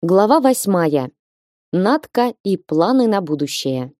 Глава восьмая. Надка и планы на будущее.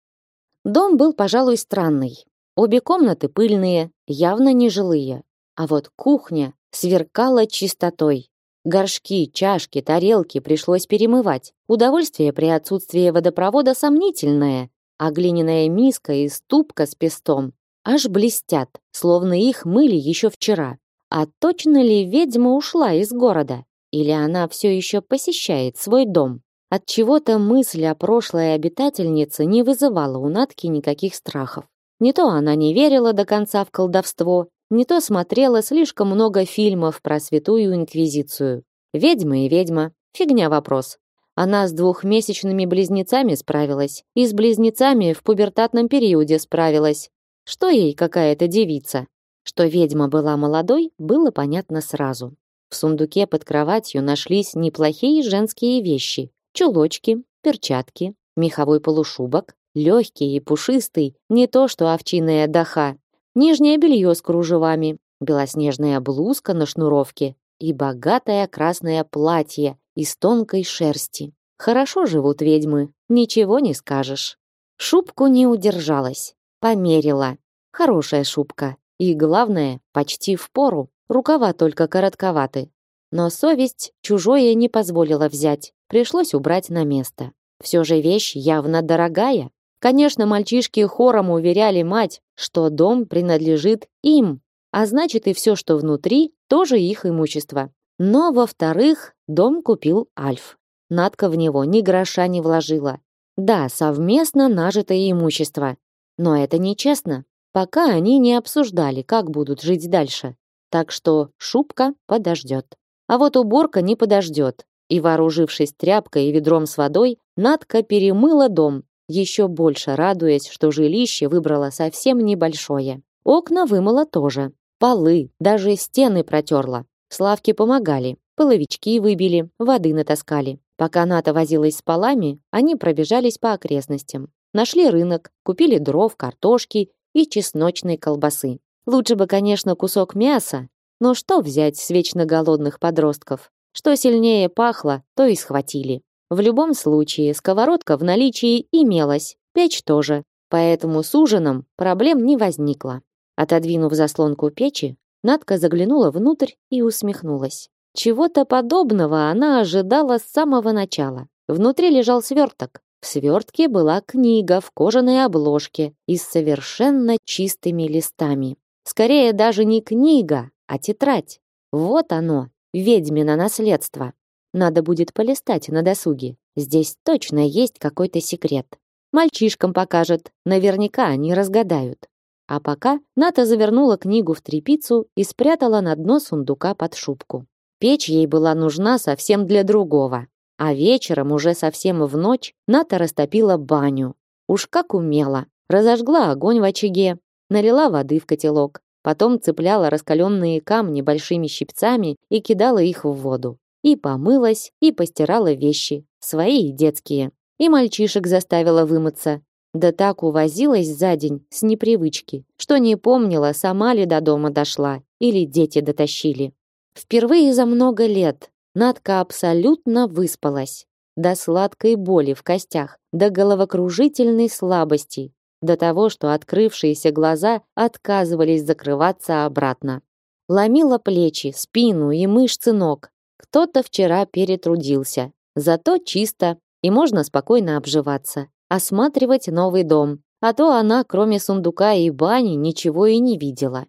Дом был, пожалуй, странный. Обе комнаты пыльные, явно не жилые. А вот кухня сверкала чистотой. Горшки, чашки, тарелки пришлось перемывать. Удовольствие при отсутствии водопровода сомнительное, а глиняная миска и ступка с пестом аж блестят, словно их мыли еще вчера. А точно ли ведьма ушла из города? Или она все еще посещает свой дом? От чего-то мысль о прошлой обитательнице не вызывала у Натки никаких страхов. Не то она не верила до конца в колдовство, не то смотрела слишком много фильмов про святую инквизицию. Ведьма и ведьма. Фигня вопрос. Она с двухмесячными близнецами справилась, и с близнецами в пубертатном периоде справилась. Что ей какая-то девица? Что ведьма была молодой, было понятно сразу. В сундуке под кроватью нашлись неплохие женские вещи. Чулочки, перчатки, меховой полушубок, легкий и пушистый, не то что овчиная даха, нижнее белье с кружевами, белоснежная блузка на шнуровке и богатое красное платье из тонкой шерсти. Хорошо живут ведьмы, ничего не скажешь. Шубку не удержалась, померила. Хорошая шубка, и главное, почти в пору. Рукава только коротковаты. Но совесть чужое не позволила взять. Пришлось убрать на место. Все же вещь явно дорогая. Конечно, мальчишки хором уверяли мать, что дом принадлежит им, а значит и все, что внутри, тоже их имущество. Но, во-вторых, дом купил Альф. Надка в него ни гроша не вложила. Да, совместно нажитое имущество. Но это нечестно. Пока они не обсуждали, как будут жить дальше. Так что шубка подождет. А вот уборка не подождет. И вооружившись тряпкой и ведром с водой, Надка перемыла дом, еще больше радуясь, что жилище выбрала совсем небольшое. Окна вымыла тоже. Полы, даже стены протерла. Славки помогали. Половички выбили, воды натаскали. Пока Ната возилась с полами, они пробежались по окрестностям. Нашли рынок, купили дров, картошки и чесночной колбасы. Лучше бы, конечно, кусок мяса, но что взять с вечно голодных подростков? Что сильнее пахло, то и схватили. В любом случае, сковородка в наличии имелась, печь тоже, поэтому с ужином проблем не возникло. Отодвинув заслонку печи, Надка заглянула внутрь и усмехнулась. Чего-то подобного она ожидала с самого начала. Внутри лежал сверток. В свертке была книга в кожаной обложке и с совершенно чистыми листами. Скорее даже не книга, а тетрадь. Вот оно, ведьмино наследство. Надо будет полистать на досуге. Здесь точно есть какой-то секрет. Мальчишкам покажет, наверняка они разгадают. А пока Ната завернула книгу в тряпицу и спрятала на дно сундука под шубку. Печь ей была нужна совсем для другого. А вечером, уже совсем в ночь, Ната растопила баню. Уж как умела. Разожгла огонь в очаге, налила воды в котелок, потом цепляла раскаленные камни большими щипцами и кидала их в воду. И помылась, и постирала вещи, свои и детские. И мальчишек заставила вымыться. Да так увозилась за день с непривычки, что не помнила, сама ли до дома дошла или дети дотащили. Впервые за много лет Надка абсолютно выспалась. До сладкой боли в костях, до головокружительной слабости, до того, что открывшиеся глаза отказывались закрываться обратно. Ломила плечи, спину и мышцы ног. Кто-то вчера перетрудился. Зато чисто, и можно спокойно обживаться, осматривать новый дом. А то она, кроме сундука и бани, ничего и не видела.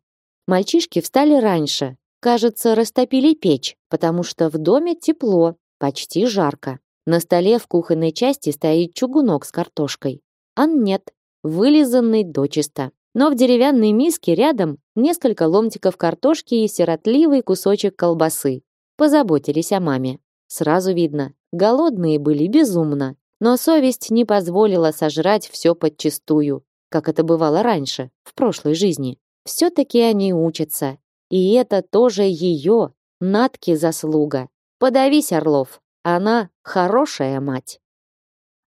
Мальчишки встали раньше. Кажется, растопили печь, потому что в доме тепло, почти жарко. На столе в кухонной части стоит чугунок с картошкой. Ан нет, вылизанный дочисто. Но в деревянной миске рядом несколько ломтиков картошки и сиротливый кусочек колбасы. Позаботились о маме. Сразу видно, голодные были безумно. Но совесть не позволила сожрать все подчистую, как это бывало раньше, в прошлой жизни. Все-таки они учатся. И это тоже ее, Натки, заслуга. Подавись, Орлов. Она хорошая мать.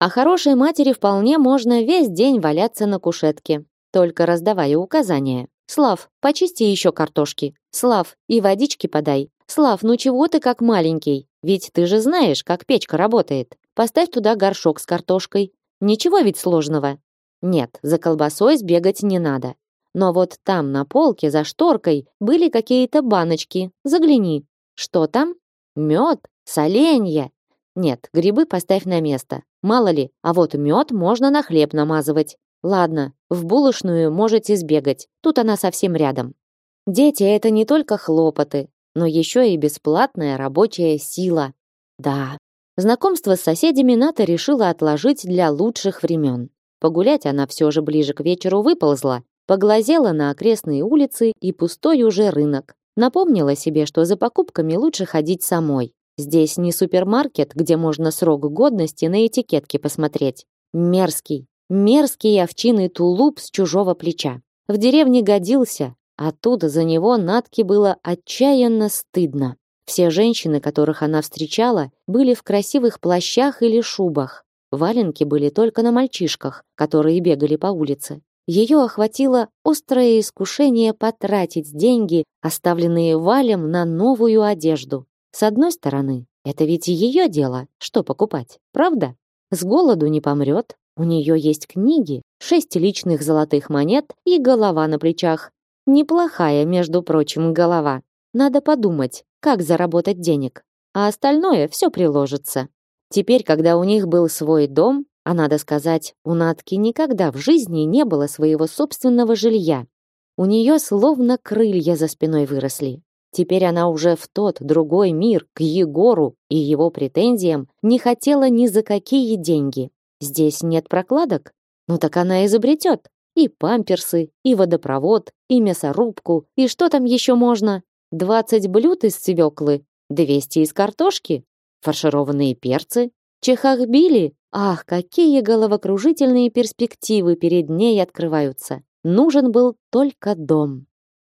А хорошей матери вполне можно весь день валяться на кушетке, только раздавая указания. Слав, почисти еще картошки. Слав, и водички подай. Слав, ну чего ты как маленький? Ведь ты же знаешь, как печка работает. Поставь туда горшок с картошкой. Ничего ведь сложного. Нет, за колбасой сбегать не надо. Но вот там на полке за шторкой были какие-то баночки. Загляни. Что там? Мед, соленья. Нет, грибы поставь на место. Мало ли, а вот мед можно на хлеб намазывать. Ладно, в булочную можете сбегать. Тут она совсем рядом. Дети это не только хлопоты, но еще и бесплатная рабочая сила. Да. Знакомство с соседями Ната решила отложить для лучших времен. Погулять она все же ближе к вечеру выползла, поглазела на окрестные улицы и пустой уже рынок. Напомнила себе, что за покупками лучше ходить самой. Здесь не супермаркет, где можно срок годности на этикетке посмотреть. Мерзкий, мерзкий овчиный тулуп с чужого плеча. В деревне годился, Оттуда за него Натке было отчаянно стыдно. Все женщины, которых она встречала, были в красивых плащах или шубах. Валенки были только на мальчишках, которые бегали по улице. Ее охватило острое искушение потратить деньги, оставленные Валем на новую одежду. С одной стороны, это ведь ее дело, что покупать, правда? С голоду не помрет, у нее есть книги, шесть личных золотых монет и голова на плечах, Неплохая, между прочим, голова. Надо подумать, как заработать денег. А остальное все приложится. Теперь, когда у них был свой дом, а надо сказать, у Натки никогда в жизни не было своего собственного жилья. У нее словно крылья за спиной выросли. Теперь она уже в тот другой мир, к Егору и его претензиям, не хотела ни за какие деньги. Здесь нет прокладок? Ну так она изобретет. И памперсы, и водопровод, и мясорубку, и что там еще можно? 20 блюд из свеклы, 200 из картошки, фаршированные перцы, чехахбили. Ах, какие головокружительные перспективы перед ней открываются. Нужен был только дом.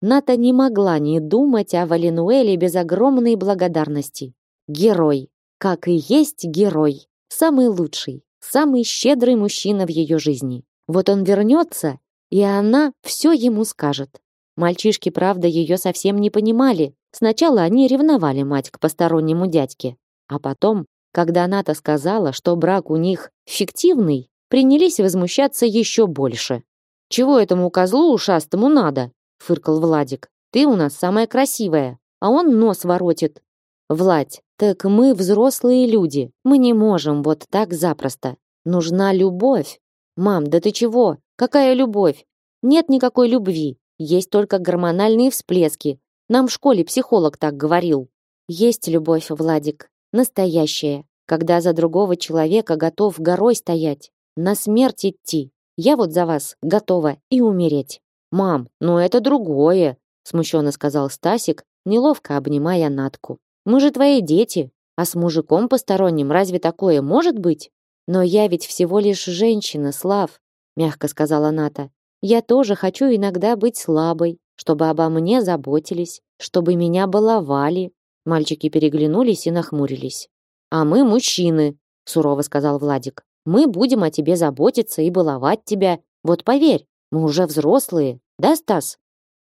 Ната не могла не думать о Валенуэле без огромной благодарности. Герой, как и есть герой, самый лучший, самый щедрый мужчина в ее жизни. Вот он вернется, и она все ему скажет. Мальчишки, правда, ее совсем не понимали. Сначала они ревновали мать к постороннему дядьке, а потом, когда она-то сказала, что брак у них фиктивный, принялись возмущаться еще больше. «Чего этому козлу ушастому надо?» — фыркал Владик. «Ты у нас самая красивая, а он нос воротит». «Владь, так мы взрослые люди, мы не можем вот так запросто. Нужна любовь, «Мам, да ты чего? Какая любовь? Нет никакой любви, есть только гормональные всплески. Нам в школе психолог так говорил». «Есть любовь, Владик, настоящая, когда за другого человека готов горой стоять, на смерть идти. Я вот за вас готова и умереть». «Мам, ну это другое», смущенно сказал Стасик, неловко обнимая Натку. «Мы же твои дети, а с мужиком посторонним разве такое может быть?» Но я ведь всего лишь женщина, Слав, мягко сказала Ната. Я тоже хочу иногда быть слабой, чтобы обо мне заботились, чтобы меня баловали. Мальчики переглянулись и нахмурились. А мы мужчины, сурово сказал Владик. Мы будем о тебе заботиться и баловать тебя. Вот поверь, мы уже взрослые, да, Стас?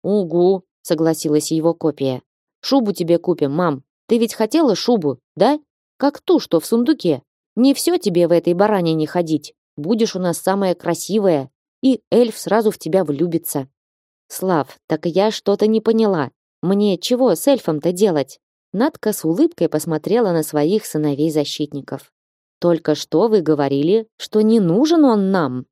Угу, согласилась его копия. Шубу тебе купим, мам. Ты ведь хотела шубу, да? Как ту, что в сундуке. Не все тебе в этой баране ходить. Будешь у нас самая красивая, и эльф сразу в тебя влюбится. Слав, так я что-то не поняла. Мне чего с эльфом-то делать? Надка с улыбкой посмотрела на своих сыновей-защитников. Только что вы говорили, что не нужен он нам.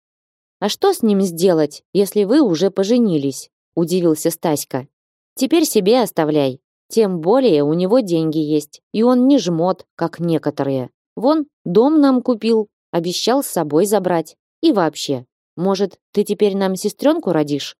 А что с ним сделать, если вы уже поженились? удивился Стаська. Теперь себе оставляй. Тем более у него деньги есть, и он не жмот, как некоторые. Вон, дом нам купил, обещал с собой забрать. И вообще, может, ты теперь нам сестренку родишь?»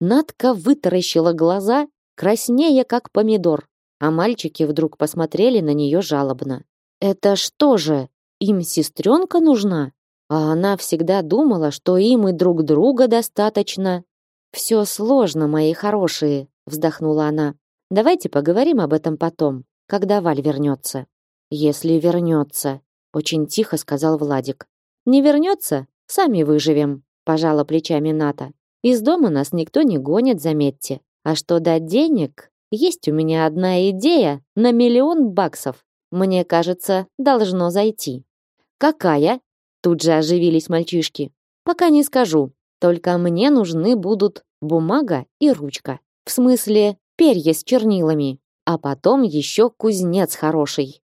Надка вытаращила глаза, краснея, как помидор, а мальчики вдруг посмотрели на нее жалобно. «Это что же, им сестренка нужна?» А она всегда думала, что им и друг друга достаточно. «Все сложно, мои хорошие», — вздохнула она. «Давайте поговорим об этом потом, когда Валь вернется». Если вернется, очень тихо сказал Владик. Не вернется, сами выживем, пожала плечами Ната. Из дома нас никто не гонит, заметьте. А что до денег? Есть у меня одна идея на миллион баксов. Мне кажется, должно зайти. Какая? Тут же оживились мальчишки. Пока не скажу. Только мне нужны будут бумага и ручка. В смысле, перья с чернилами. А потом еще кузнец хороший.